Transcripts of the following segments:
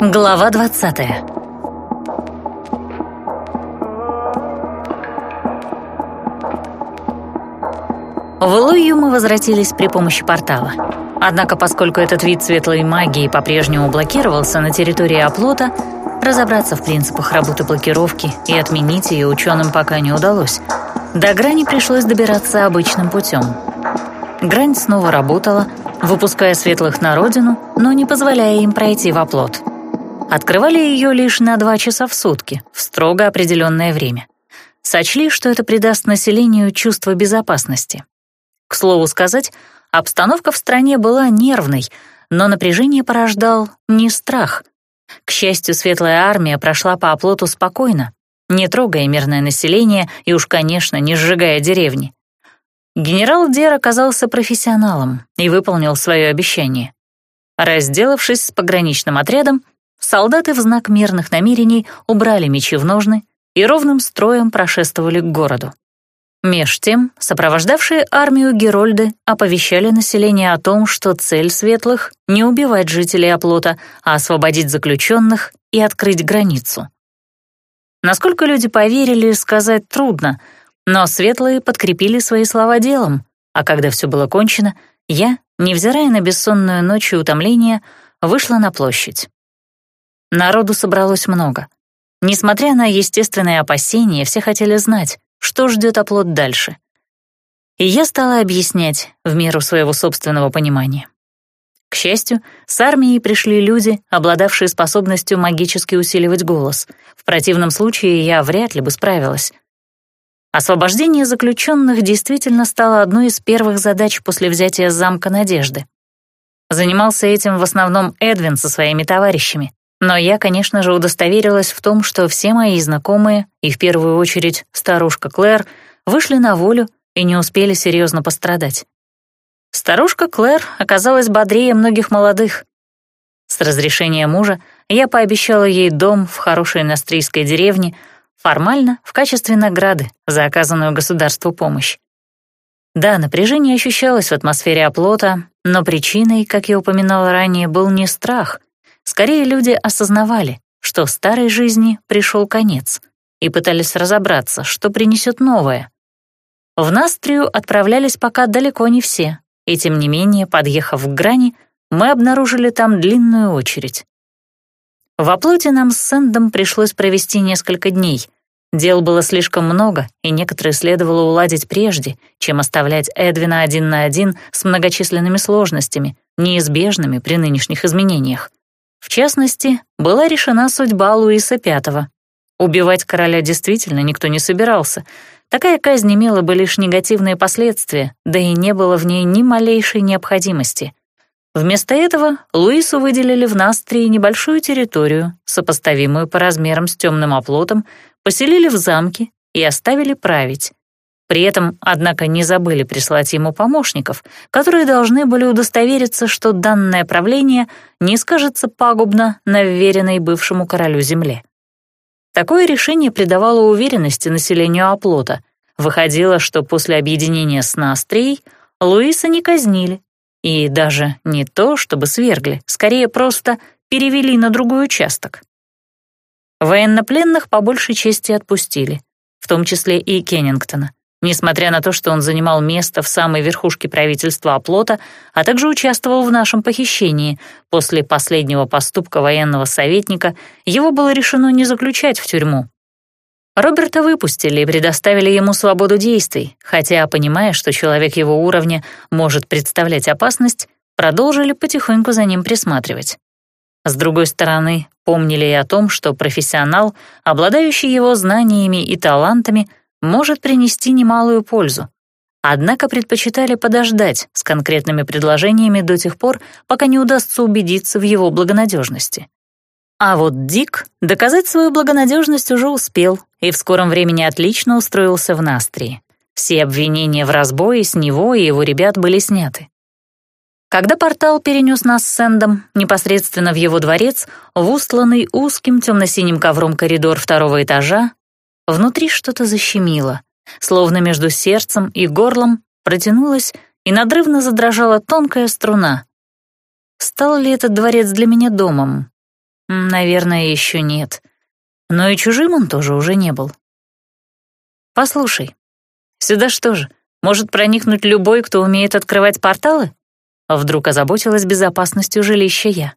Глава 20 В Илую мы возвратились при помощи портала. Однако, поскольку этот вид светлой магии по-прежнему блокировался на территории оплота, разобраться в принципах работы блокировки и отменить ее ученым пока не удалось. До грани пришлось добираться обычным путем. Грань снова работала, выпуская светлых на родину, но не позволяя им пройти в оплот. Открывали ее лишь на два часа в сутки, в строго определенное время. Сочли, что это придаст населению чувство безопасности. К слову сказать, обстановка в стране была нервной, но напряжение порождал не страх. К счастью, Светлая Армия прошла по оплоту спокойно, не трогая мирное население и уж, конечно, не сжигая деревни. Генерал Дер оказался профессионалом и выполнил свое обещание. Разделавшись с пограничным отрядом, солдаты в знак мирных намерений убрали мечи в ножны и ровным строем прошествовали к городу. Меж тем, сопровождавшие армию Герольды оповещали население о том, что цель светлых — не убивать жителей оплота, а освободить заключенных и открыть границу. Насколько люди поверили, сказать трудно, но светлые подкрепили свои слова делом, а когда все было кончено, я, невзирая на бессонную ночь и утомление, вышла на площадь. Народу собралось много. Несмотря на естественные опасения, все хотели знать, что ждет оплот дальше. И я стала объяснять в меру своего собственного понимания. К счастью, с армией пришли люди, обладавшие способностью магически усиливать голос. В противном случае я вряд ли бы справилась. Освобождение заключенных действительно стало одной из первых задач после взятия замка Надежды. Занимался этим в основном Эдвин со своими товарищами. Но я, конечно же, удостоверилась в том, что все мои знакомые, и в первую очередь старушка Клэр, вышли на волю и не успели серьезно пострадать. Старушка Клэр оказалась бодрее многих молодых. С разрешения мужа я пообещала ей дом в хорошей настрийской деревне, формально в качестве награды за оказанную государству помощь. Да, напряжение ощущалось в атмосфере оплота, но причиной, как я упоминала ранее, был не страх — Скорее, люди осознавали, что старой жизни пришел конец, и пытались разобраться, что принесет новое. В Настрию отправлялись пока далеко не все, и тем не менее, подъехав к грани, мы обнаружили там длинную очередь. В оплоте нам с Сэндом пришлось провести несколько дней. Дел было слишком много, и некоторые следовало уладить прежде, чем оставлять Эдвина один на один с многочисленными сложностями, неизбежными при нынешних изменениях. В частности, была решена судьба Луиса V. Убивать короля действительно никто не собирался. Такая казнь имела бы лишь негативные последствия, да и не было в ней ни малейшей необходимости. Вместо этого Луису выделили в Настрии небольшую территорию, сопоставимую по размерам с темным оплотом, поселили в замке и оставили править. При этом, однако, не забыли прислать ему помощников, которые должны были удостовериться, что данное правление не скажется пагубно на вверенной бывшему королю земле. Такое решение придавало уверенности населению оплота. Выходило, что после объединения с Настрией Луиса не казнили, и даже не то, чтобы свергли, скорее просто перевели на другой участок. Военнопленных по большей части отпустили, в том числе и Кеннингтона несмотря на то, что он занимал место в самой верхушке правительства оплота, а также участвовал в нашем похищении. После последнего поступка военного советника его было решено не заключать в тюрьму. Роберта выпустили и предоставили ему свободу действий, хотя, понимая, что человек его уровня может представлять опасность, продолжили потихоньку за ним присматривать. С другой стороны, помнили и о том, что профессионал, обладающий его знаниями и талантами — может принести немалую пользу. Однако предпочитали подождать с конкретными предложениями до тех пор, пока не удастся убедиться в его благонадежности. А вот Дик доказать свою благонадежность уже успел и в скором времени отлично устроился в Настрии. Все обвинения в разбое с него и его ребят были сняты. Когда портал перенес нас с Сэндом непосредственно в его дворец, в устланный узким темно-синим ковром коридор второго этажа, Внутри что-то защемило, словно между сердцем и горлом протянулась и надрывно задрожала тонкая струна. Стал ли этот дворец для меня домом? Наверное, еще нет. Но и чужим он тоже уже не был. Послушай, сюда что же, может проникнуть любой, кто умеет открывать порталы? Вдруг озаботилась безопасностью жилища я.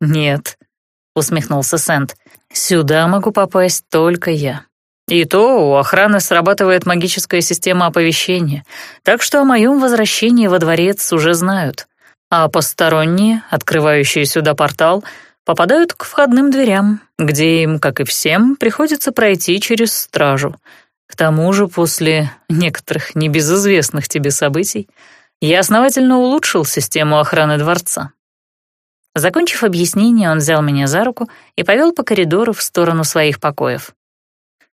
«Нет», — усмехнулся Сент, — «сюда могу попасть только я. И то у охраны срабатывает магическая система оповещения, так что о моем возвращении во дворец уже знают. А посторонние, открывающие сюда портал, попадают к входным дверям, где им, как и всем, приходится пройти через стражу. К тому же после некоторых небезызвестных тебе событий я основательно улучшил систему охраны дворца. Закончив объяснение, он взял меня за руку и повел по коридору в сторону своих покоев.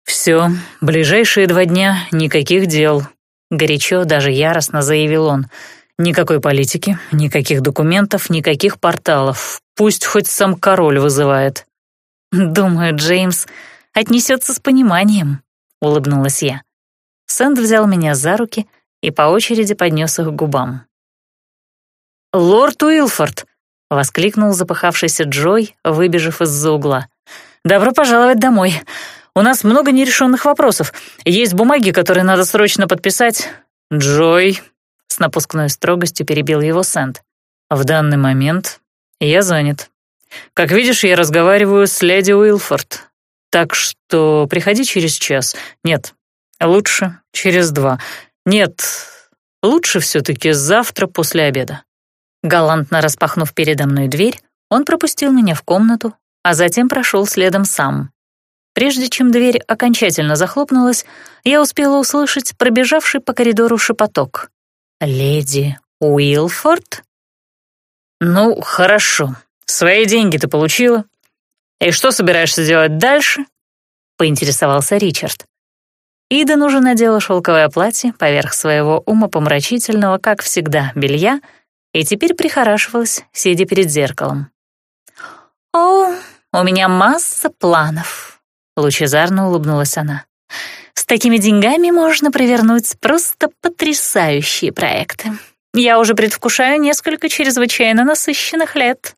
«Все, ближайшие два дня никаких дел», — горячо, даже яростно заявил он. «Никакой политики, никаких документов, никаких порталов. Пусть хоть сам король вызывает». «Думаю, Джеймс отнесется с пониманием», — улыбнулась я. Сэнд взял меня за руки и по очереди поднес их к губам. «Лорд Уилфорд!» — воскликнул запыхавшийся Джой, выбежав из-за угла. «Добро пожаловать домой. У нас много нерешенных вопросов. Есть бумаги, которые надо срочно подписать». «Джой!» — с напускной строгостью перебил его Сэнд. «В данный момент я занят. Как видишь, я разговариваю с леди Уилфорд. Так что приходи через час. Нет, лучше через два. Нет, лучше все-таки завтра после обеда. Галантно распахнув передо мной дверь, он пропустил меня в комнату, а затем прошел следом сам. Прежде чем дверь окончательно захлопнулась, я успела услышать пробежавший по коридору шепоток. «Леди Уилфорд?» «Ну, хорошо. Свои деньги ты получила. И что собираешься делать дальше?» — поинтересовался Ричард. Ида уже надела шелковое платье поверх своего умопомрачительного, как всегда, белья и теперь прихорашивалась, сидя перед зеркалом. «О, у меня масса планов», — лучезарно улыбнулась она. «С такими деньгами можно провернуть просто потрясающие проекты. Я уже предвкушаю несколько чрезвычайно насыщенных лет».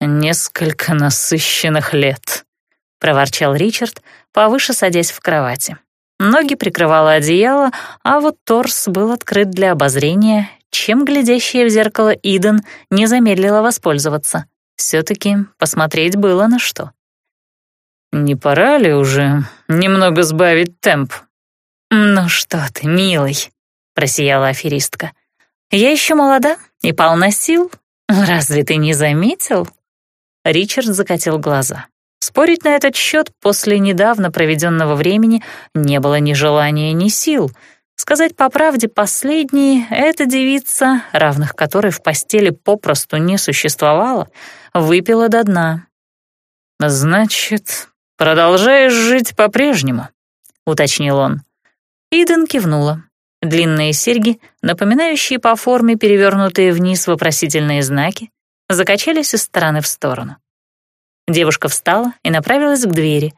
«Несколько насыщенных лет», — проворчал Ричард, повыше садясь в кровати. Ноги прикрывало одеяло, а вот торс был открыт для обозрения, чем глядящая в зеркало Иден не замедлила воспользоваться. Все-таки посмотреть было на что. «Не пора ли уже немного сбавить темп?» «Ну что ты, милый», — просияла аферистка. «Я еще молода и полна сил. Разве ты не заметил?» Ричард закатил глаза. Спорить на этот счет после недавно проведенного времени не было ни желания, ни сил. Сказать по правде, последней эта девица, равных которой в постели попросту не существовало, выпила до дна. «Значит, продолжаешь жить по-прежнему?» — уточнил он. Иден кивнула. Длинные серьги, напоминающие по форме перевернутые вниз вопросительные знаки, закачались из стороны в сторону. Девушка встала и направилась к двери.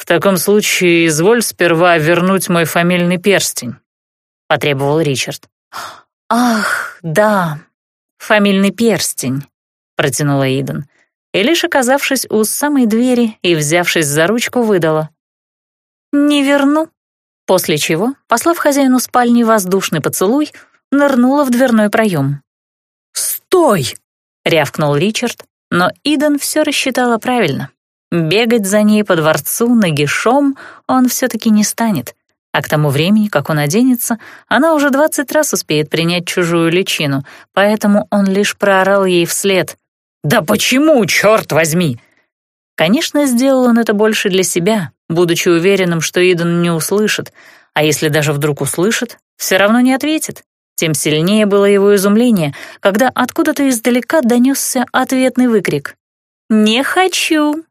«В таком случае изволь сперва вернуть мой фамильный перстень», — потребовал Ричард. «Ах, да, фамильный перстень», — протянула Иден. И лишь оказавшись у самой двери и взявшись за ручку, выдала. «Не верну», после чего, послав хозяину спальни воздушный поцелуй, нырнула в дверной проем. «Стой!» — рявкнул Ричард, но Иден все рассчитала правильно. Бегать за ней по дворцу нагишом он все-таки не станет, а к тому времени, как он оденется, она уже двадцать раз успеет принять чужую личину, поэтому он лишь проорал ей вслед. «Да почему, черт возьми?» Конечно, сделал он это больше для себя, будучи уверенным, что Иден не услышит, а если даже вдруг услышит, все равно не ответит. Тем сильнее было его изумление, когда откуда-то издалека донесся ответный выкрик. «Не хочу!»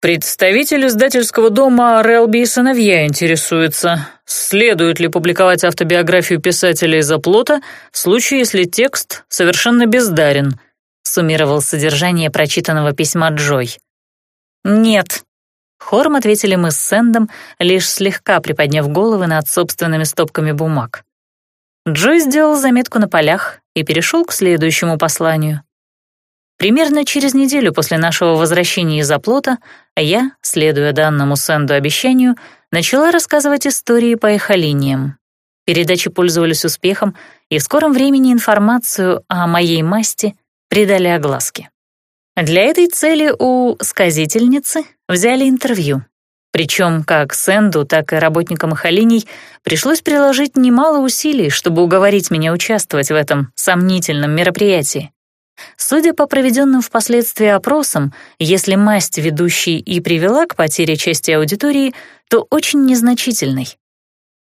Представитель издательского дома «Релби и сыновья» интересуется, следует ли публиковать автобиографию писателя из оплота в случае, если текст совершенно бездарен, суммировал содержание прочитанного письма Джой. «Нет», — хором ответили мы с Сэндом, лишь слегка приподняв головы над собственными стопками бумаг. Джой сделал заметку на полях и перешел к следующему посланию. Примерно через неделю после нашего возвращения из оплота я, следуя данному Сэнду обещанию, начала рассказывать истории по эхолиниям. Передачи пользовались успехом, и в скором времени информацию о моей масти придали огласке. Для этой цели у сказительницы взяли интервью. Причем как Сэнду, так и работникам Эхолиний пришлось приложить немало усилий, чтобы уговорить меня участвовать в этом сомнительном мероприятии. Судя по проведенным впоследствии опросам, если масть ведущей и привела к потере части аудитории, то очень незначительной.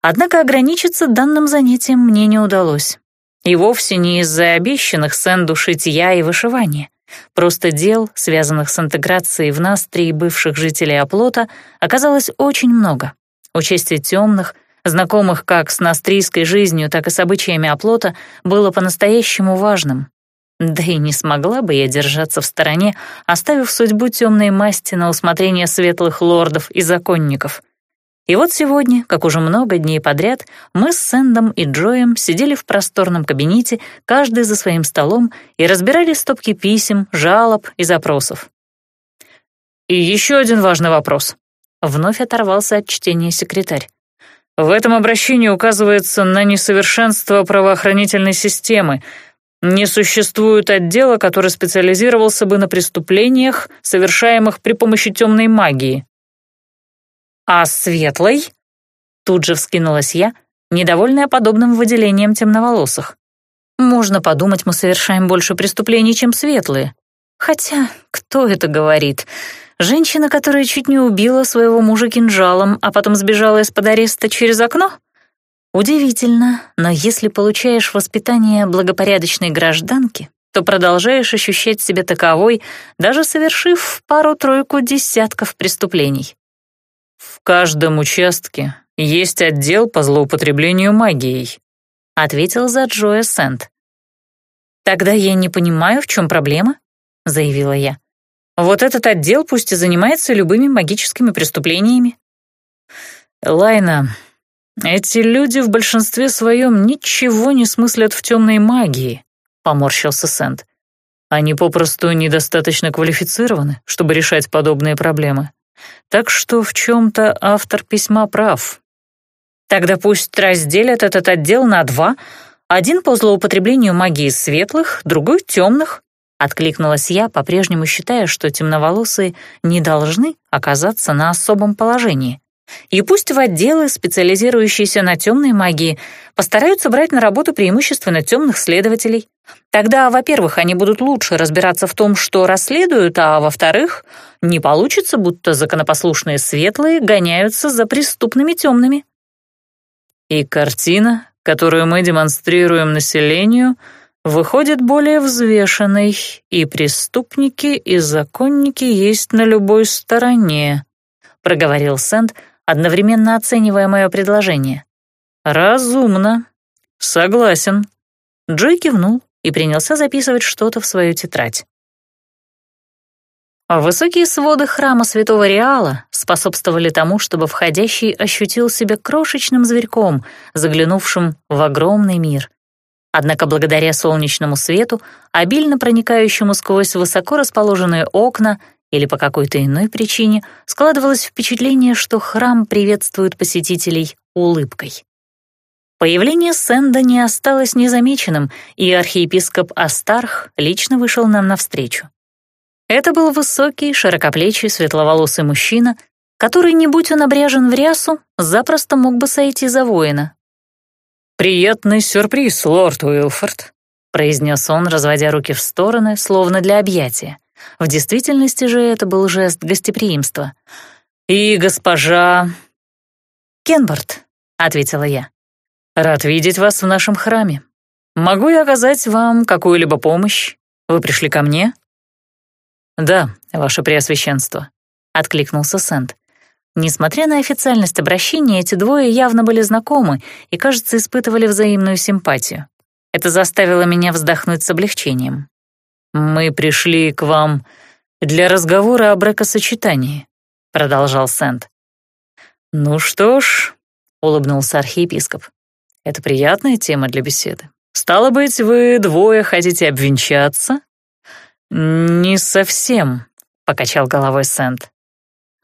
Однако ограничиться данным занятием мне не удалось. И вовсе не из-за обещанных Сэнду шитья и вышивания. Просто дел, связанных с интеграцией в нас три бывших жителей оплота, оказалось очень много. Участие темных, знакомых как с настрийской жизнью, так и с обычаями оплота, было по-настоящему важным. Да и не смогла бы я держаться в стороне, оставив судьбу темной масти на усмотрение светлых лордов и законников. И вот сегодня, как уже много дней подряд, мы с Сэндом и Джоем сидели в просторном кабинете, каждый за своим столом, и разбирали стопки писем, жалоб и запросов. «И еще один важный вопрос», — вновь оторвался от чтения секретарь. «В этом обращении указывается на несовершенство правоохранительной системы. Не существует отдела, который специализировался бы на преступлениях, совершаемых при помощи темной магии». «А светлый?» Тут же вскинулась я, недовольная подобным выделением темноволосых. «Можно подумать, мы совершаем больше преступлений, чем светлые. Хотя, кто это говорит? Женщина, которая чуть не убила своего мужа кинжалом, а потом сбежала из-под ареста через окно? Удивительно, но если получаешь воспитание благопорядочной гражданки, то продолжаешь ощущать себя таковой, даже совершив пару-тройку десятков преступлений. «В каждом участке есть отдел по злоупотреблению магией», — ответил за Джоя Сент. «Тогда я не понимаю, в чем проблема», — заявила я. «Вот этот отдел пусть и занимается любыми магическими преступлениями». «Лайна, эти люди в большинстве своем ничего не смыслят в темной магии», — поморщился Сент. «Они попросту недостаточно квалифицированы, чтобы решать подобные проблемы. Так что в чем-то автор письма прав. Тогда пусть разделят этот отдел на два, один по злоупотреблению магии светлых, другой темных. Откликнулась я, по-прежнему считая, что темноволосые не должны оказаться на особом положении. И пусть в отделы, специализирующиеся на темной магии, постараются брать на работу преимущественно темных следователей. Тогда, во-первых, они будут лучше разбираться в том, что расследуют, а во-вторых, не получится, будто законопослушные светлые гоняются за преступными темными. И картина, которую мы демонстрируем населению, выходит более взвешенной, и преступники, и законники есть на любой стороне, проговорил Сент, одновременно оценивая мое предложение. «Разумно. Согласен». Джой кивнул и принялся записывать что-то в свою тетрадь. Высокие своды храма Святого Реала способствовали тому, чтобы входящий ощутил себя крошечным зверьком, заглянувшим в огромный мир. Однако благодаря солнечному свету, обильно проникающему сквозь высоко расположенные окна или по какой-то иной причине складывалось впечатление, что храм приветствует посетителей улыбкой. Появление Сэнда не осталось незамеченным, и архиепископ Астарх лично вышел нам навстречу. Это был высокий, широкоплечий, светловолосый мужчина, который, не будь он обряжен в рясу, запросто мог бы сойти за воина. «Приятный сюрприз, лорд Уилфорд», — произнес он, разводя руки в стороны, словно для объятия. В действительности же это был жест гостеприимства. «И госпожа...» «Кенборд», — ответила я. «Рад видеть вас в нашем храме. Могу я оказать вам какую-либо помощь? Вы пришли ко мне?» «Да, ваше преосвященство», — откликнулся Сент. Несмотря на официальность обращения, эти двое явно были знакомы и, кажется, испытывали взаимную симпатию. Это заставило меня вздохнуть с облегчением. «Мы пришли к вам для разговора о бракосочетании», — продолжал Сент. «Ну что ж», — улыбнулся архиепископ, — «это приятная тема для беседы. Стало быть, вы двое хотите обвенчаться?» «Не совсем», — покачал головой Сент.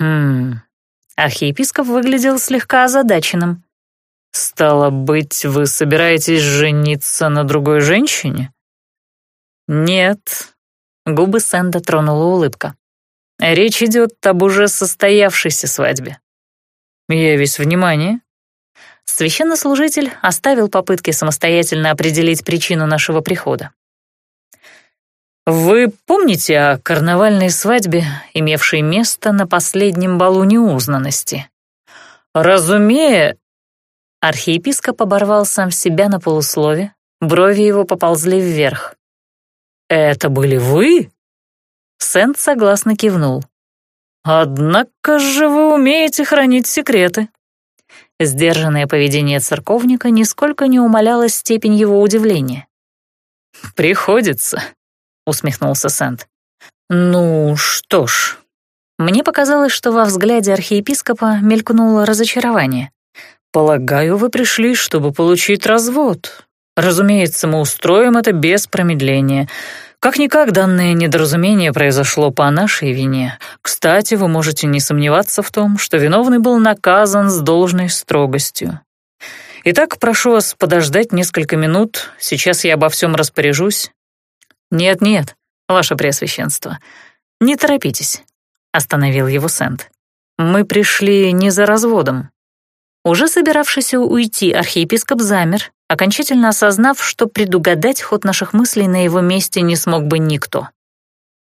«Хм...» Архиепископ выглядел слегка озадаченным. «Стало быть, вы собираетесь жениться на другой женщине?» «Нет», — губы Сэнда тронула улыбка. «Речь идет об уже состоявшейся свадьбе». «Я весь внимание». Священнослужитель оставил попытки самостоятельно определить причину нашего прихода. «Вы помните о карнавальной свадьбе, имевшей место на последнем балу неузнанности?» «Разумея...» Архиепископ оборвал сам себя на полуслове, брови его поползли вверх. «Это были вы?» Сент согласно кивнул. «Однако же вы умеете хранить секреты». Сдержанное поведение церковника нисколько не умаляло степень его удивления. «Приходится», — усмехнулся Сент. «Ну что ж». Мне показалось, что во взгляде архиепископа мелькнуло разочарование. «Полагаю, вы пришли, чтобы получить развод. Разумеется, мы устроим это без промедления. Как-никак данное недоразумение произошло по нашей вине. Кстати, вы можете не сомневаться в том, что виновный был наказан с должной строгостью. Итак, прошу вас подождать несколько минут, сейчас я обо всем распоряжусь, «Нет-нет, ваше преосвященство, не торопитесь», — остановил его Сент. «Мы пришли не за разводом». Уже собиравшийся уйти архиепископ замер, окончательно осознав, что предугадать ход наших мыслей на его месте не смог бы никто.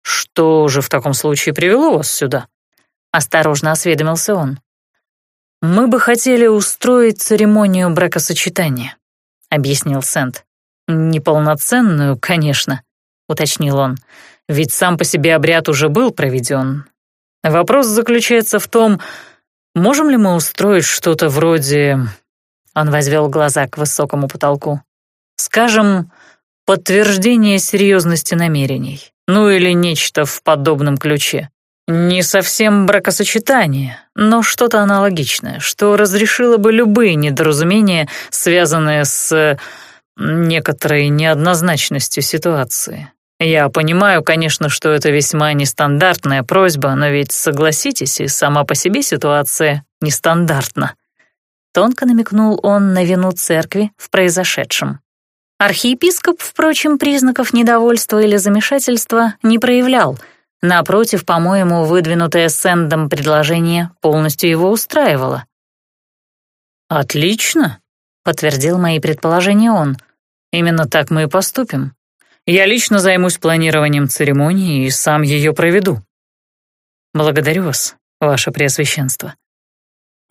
«Что же в таком случае привело вас сюда?» — осторожно осведомился он. «Мы бы хотели устроить церемонию бракосочетания», — объяснил Сент. «Неполноценную, конечно, уточнил он. «Ведь сам по себе обряд уже был проведен. Вопрос заключается в том, можем ли мы устроить что-то вроде...» Он возвел глаза к высокому потолку. «Скажем, подтверждение серьезности намерений, ну или нечто в подобном ключе. Не совсем бракосочетание, но что-то аналогичное, что разрешило бы любые недоразумения, связанные с некоторой неоднозначностью ситуации. Я понимаю, конечно, что это весьма нестандартная просьба, но ведь согласитесь, и сама по себе ситуация нестандартна. Тонко намекнул он на вину церкви в произошедшем. Архиепископ, впрочем, признаков недовольства или замешательства не проявлял. Напротив, по-моему, выдвинутое Сэндом предложение полностью его устраивало. «Отлично», — подтвердил мои предположения он. «Именно так мы и поступим. Я лично займусь планированием церемонии и сам ее проведу. Благодарю вас, ваше преосвященство.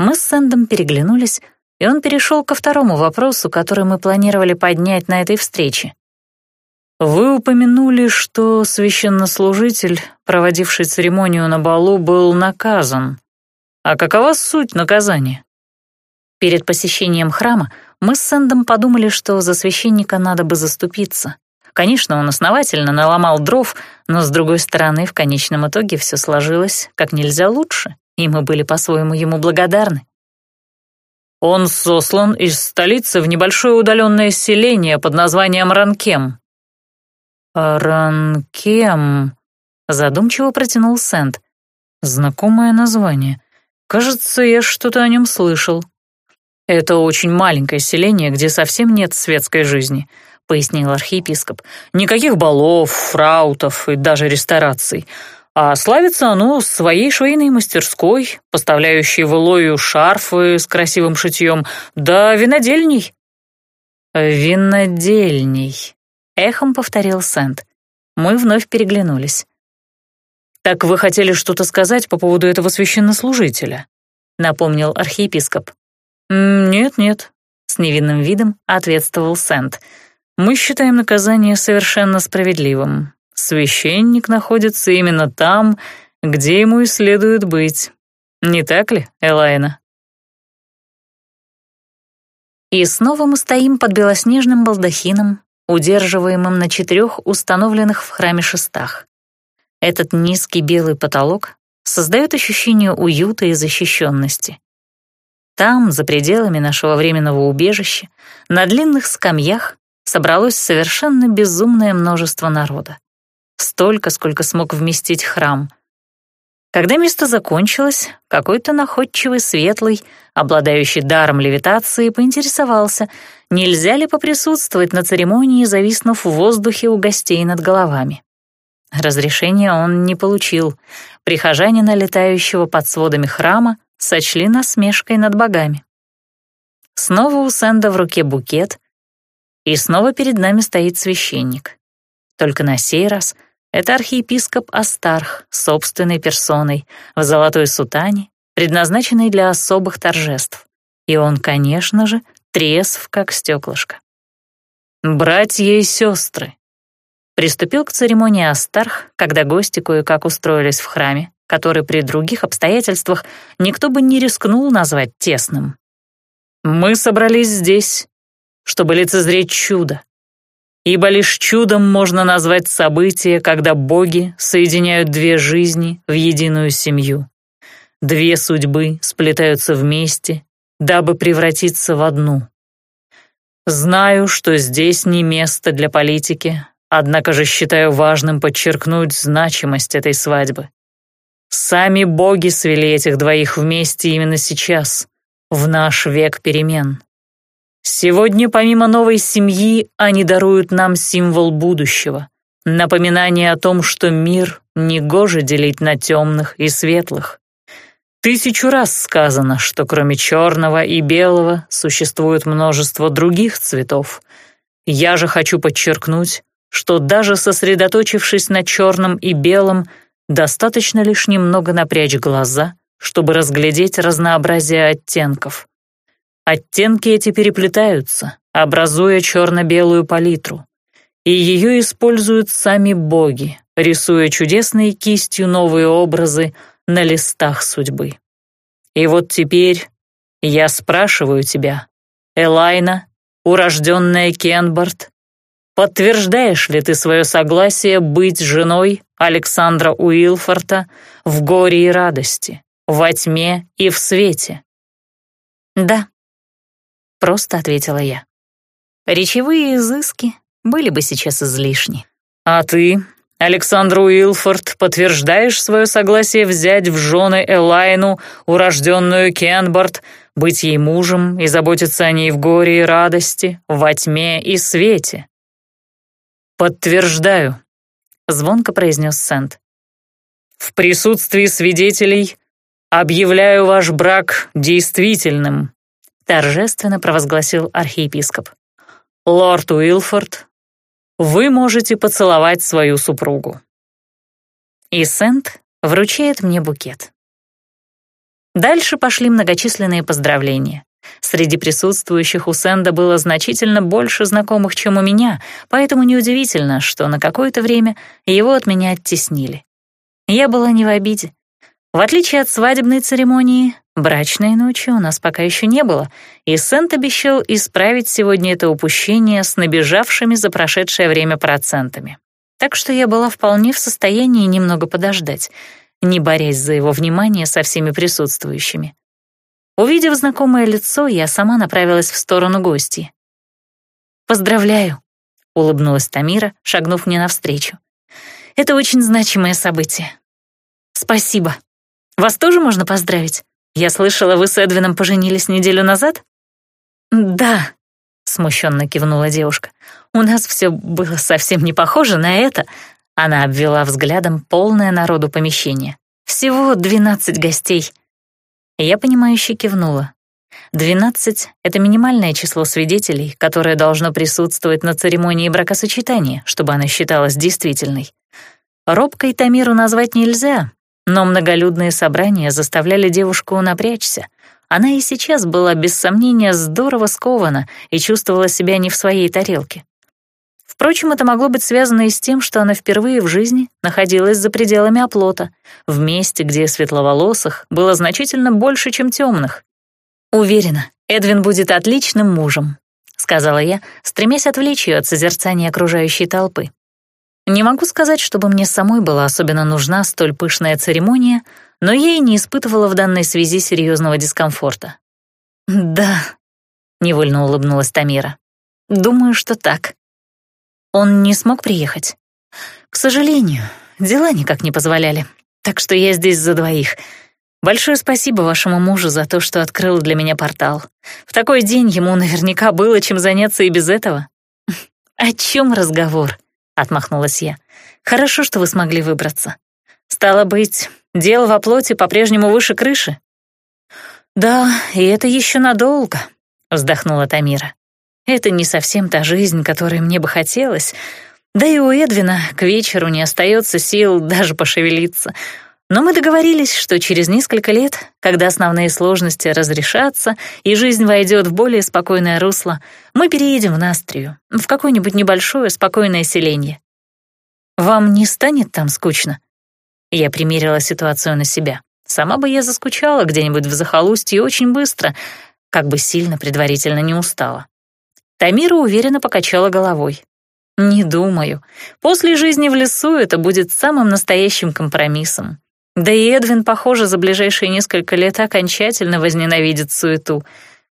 Мы с Сэндом переглянулись, и он перешел ко второму вопросу, который мы планировали поднять на этой встрече. Вы упомянули, что священнослужитель, проводивший церемонию на балу, был наказан. А какова суть наказания? Перед посещением храма мы с Сэндом подумали, что за священника надо бы заступиться. Конечно, он основательно наломал дров, но, с другой стороны, в конечном итоге все сложилось как нельзя лучше, и мы были по-своему ему благодарны. Он сослан из столицы в небольшое удаленное селение под названием Ранкем. «Ранкем», — задумчиво протянул Сент. «Знакомое название. Кажется, я что-то о нем слышал». «Это очень маленькое селение, где совсем нет светской жизни пояснил архиепископ. «Никаких балов, фраутов и даже рестораций. А славится оно своей швейной мастерской, поставляющей в Илою шарфы с красивым шитьем, да винодельней». «Винодельней», — эхом повторил Сент. Мы вновь переглянулись. «Так вы хотели что-то сказать по поводу этого священнослужителя?» — напомнил архиепископ. «Нет-нет», — с невинным видом ответствовал Сент. Мы считаем наказание совершенно справедливым. Священник находится именно там, где ему и следует быть. Не так ли, Элайна? И снова мы стоим под белоснежным балдахином, удерживаемым на четырех установленных в храме шестах. Этот низкий белый потолок создает ощущение уюта и защищенности. Там, за пределами нашего временного убежища, на длинных скамьях собралось совершенно безумное множество народа. Столько, сколько смог вместить храм. Когда место закончилось, какой-то находчивый светлый, обладающий даром левитации, поинтересовался, нельзя ли поприсутствовать на церемонии, зависнув в воздухе у гостей над головами. Разрешения он не получил. Прихожане, налетающего под сводами храма, сочли насмешкой над богами. Снова у Сэнда в руке букет, и снова перед нами стоит священник. Только на сей раз это архиепископ Астарх собственной персоной в золотой сутане, предназначенной для особых торжеств. И он, конечно же, трезв, как стеклышко. «Братья и сестры!» Приступил к церемонии Астарх, когда гости кое-как устроились в храме, который при других обстоятельствах никто бы не рискнул назвать тесным. «Мы собрались здесь, чтобы лицезреть чудо. Ибо лишь чудом можно назвать событие, когда боги соединяют две жизни в единую семью. Две судьбы сплетаются вместе, дабы превратиться в одну. Знаю, что здесь не место для политики, однако же считаю важным подчеркнуть значимость этой свадьбы. Сами боги свели этих двоих вместе именно сейчас, в наш век перемен. Сегодня помимо новой семьи они даруют нам символ будущего, напоминание о том, что мир негоже делить на темных и светлых. Тысячу раз сказано, что кроме черного и белого существует множество других цветов. Я же хочу подчеркнуть, что даже сосредоточившись на черном и белом, достаточно лишь немного напрячь глаза, чтобы разглядеть разнообразие оттенков. Оттенки эти переплетаются, образуя черно-белую палитру. И ее используют сами боги, рисуя чудесной кистью новые образы на листах судьбы. И вот теперь я спрашиваю тебя, Элайна, урожденная Кенбард, подтверждаешь ли ты свое согласие быть женой Александра Уилфорта в горе и радости, во тьме и в свете? Да, просто ответила я. Речевые изыски были бы сейчас излишни. «А ты, Александр Уилфорд, подтверждаешь свое согласие взять в жены Элайну, урожденную Кенбард, быть ей мужем и заботиться о ней в горе и радости, во тьме и свете?» «Подтверждаю», — звонко произнес Сент. «В присутствии свидетелей объявляю ваш брак действительным» торжественно провозгласил архиепископ. «Лорд Уилфорд, вы можете поцеловать свою супругу». И Сент вручает мне букет. Дальше пошли многочисленные поздравления. Среди присутствующих у Сэнда было значительно больше знакомых, чем у меня, поэтому неудивительно, что на какое-то время его от меня оттеснили. Я была не в обиде. В отличие от свадебной церемонии, брачной ночи у нас пока еще не было, и Сент обещал исправить сегодня это упущение с набежавшими за прошедшее время процентами. Так что я была вполне в состоянии немного подождать, не борясь за его внимание со всеми присутствующими. Увидев знакомое лицо, я сама направилась в сторону гостей. «Поздравляю», — улыбнулась Тамира, шагнув мне навстречу. «Это очень значимое событие. Спасибо». Вас тоже можно поздравить? Я слышала, вы с Эдвином поженились неделю назад?» «Да», — смущенно кивнула девушка. «У нас все было совсем не похоже на это». Она обвела взглядом полное народу помещение. «Всего двенадцать гостей». Я понимающе кивнула. Двенадцать — это минимальное число свидетелей, которое должно присутствовать на церемонии бракосочетания, чтобы она считалась действительной. Робкой Тамиру назвать нельзя, но многолюдные собрания заставляли девушку напрячься. Она и сейчас была, без сомнения, здорово скована и чувствовала себя не в своей тарелке. Впрочем, это могло быть связано и с тем, что она впервые в жизни находилась за пределами оплота, в месте, где светловолосых было значительно больше, чем темных. «Уверена, Эдвин будет отличным мужем», — сказала я, стремясь отвлечь ее от созерцания окружающей толпы. Не могу сказать, чтобы мне самой была особенно нужна столь пышная церемония, но и не испытывала в данной связи серьезного дискомфорта. «Да», — невольно улыбнулась Тамира. «Думаю, что так». «Он не смог приехать?» К сожалению, дела никак не позволяли, так что я здесь за двоих. Большое спасибо вашему мужу за то, что открыл для меня портал. В такой день ему наверняка было чем заняться и без этого. «О чем разговор?» — отмахнулась я. «Хорошо, что вы смогли выбраться. Стало быть, дело во плоти по-прежнему выше крыши?» «Да, и это еще надолго», — вздохнула Тамира. «Это не совсем та жизнь, которой мне бы хотелось. Да и у Эдвина к вечеру не остается сил даже пошевелиться. Но мы договорились, что через несколько лет, когда основные сложности разрешатся и жизнь войдет в более спокойное русло, мы переедем в Настрию, в какое-нибудь небольшое спокойное селение. Вам не станет там скучно?» Я примерила ситуацию на себя. Сама бы я заскучала где-нибудь в захолустье очень быстро, как бы сильно предварительно не устала. Тамира уверенно покачала головой. «Не думаю. После жизни в лесу это будет самым настоящим компромиссом. Да и Эдвин, похоже, за ближайшие несколько лет окончательно возненавидит суету.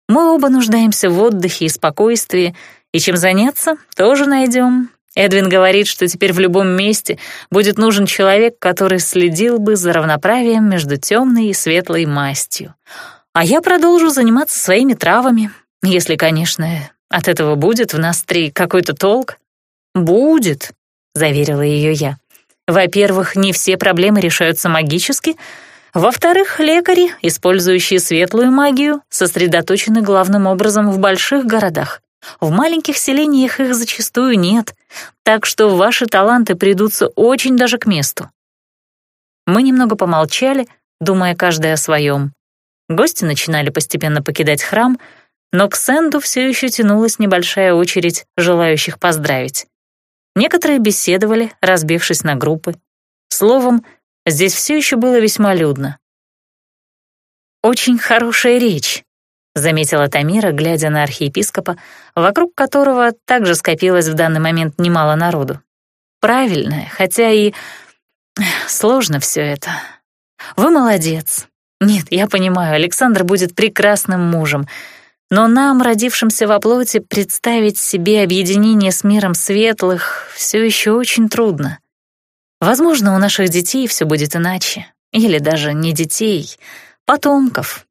Мы оба нуждаемся в отдыхе и спокойствии, и чем заняться, тоже найдем. Эдвин говорит, что теперь в любом месте будет нужен человек, который следил бы за равноправием между темной и светлой мастью. А я продолжу заниматься своими травами, если, конечно, от этого будет в нас три какой-то толк. «Будет», — заверила ее я. «Во-первых, не все проблемы решаются магически. Во-вторых, лекари, использующие светлую магию, сосредоточены главным образом в больших городах. В маленьких селениях их зачастую нет, так что ваши таланты придутся очень даже к месту. Мы немного помолчали, думая каждый о своем. Гости начинали постепенно покидать храм, но к Сэнду все еще тянулась небольшая очередь желающих поздравить. Некоторые беседовали, разбившись на группы. Словом, здесь все еще было весьма людно. «Очень хорошая речь», — заметила Тамира, глядя на архиепископа, вокруг которого также скопилось в данный момент немало народу. «Правильная, хотя и сложно все это. Вы молодец. Нет, я понимаю, Александр будет прекрасным мужем, но нам, родившимся во плоти, представить себе объединение с миром светлых все еще очень трудно. Возможно, у наших детей все будет иначе. Или даже не детей, потомков,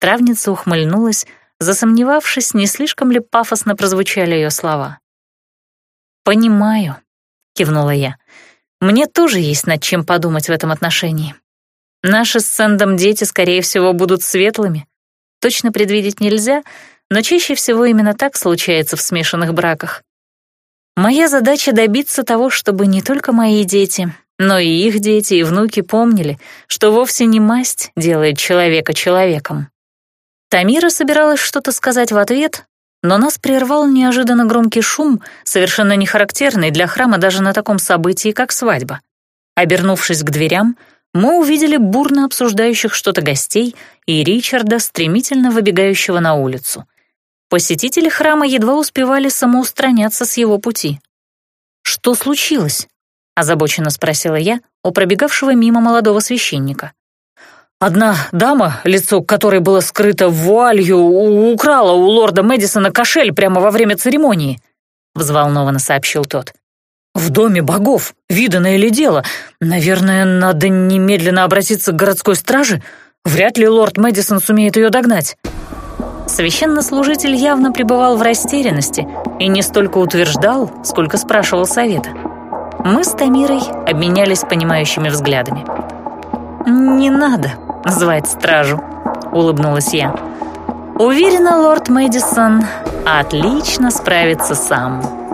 Травница ухмыльнулась, засомневавшись, не слишком ли пафосно прозвучали ее слова. «Понимаю», — кивнула я. «Мне тоже есть над чем подумать в этом отношении. Наши с Сэндом дети, скорее всего, будут светлыми. Точно предвидеть нельзя, но чаще всего именно так случается в смешанных браках. Моя задача добиться того, чтобы не только мои дети, но и их дети и внуки помнили, что вовсе не масть делает человека человеком. Тамира собиралась что-то сказать в ответ, но нас прервал неожиданно громкий шум, совершенно не характерный для храма даже на таком событии, как свадьба. Обернувшись к дверям, мы увидели бурно обсуждающих что-то гостей и Ричарда, стремительно выбегающего на улицу. Посетители храма едва успевали самоустраняться с его пути. «Что случилось?» — озабоченно спросила я у пробегавшего мимо молодого священника. Одна дама, лицо которой было скрыто вуалью, украла у лорда Мэдисона кошель прямо во время церемонии», — взволнованно сообщил тот. «В доме богов, виданное ли дело? Наверное, надо немедленно обратиться к городской страже. Вряд ли лорд Мэдисон сумеет ее догнать». Священнослужитель явно пребывал в растерянности и не столько утверждал, сколько спрашивал совета. Мы с Тамирой обменялись понимающими взглядами. «Не надо», звать стражу», — улыбнулась я. «Уверена, лорд Мэдисон отлично справится сам».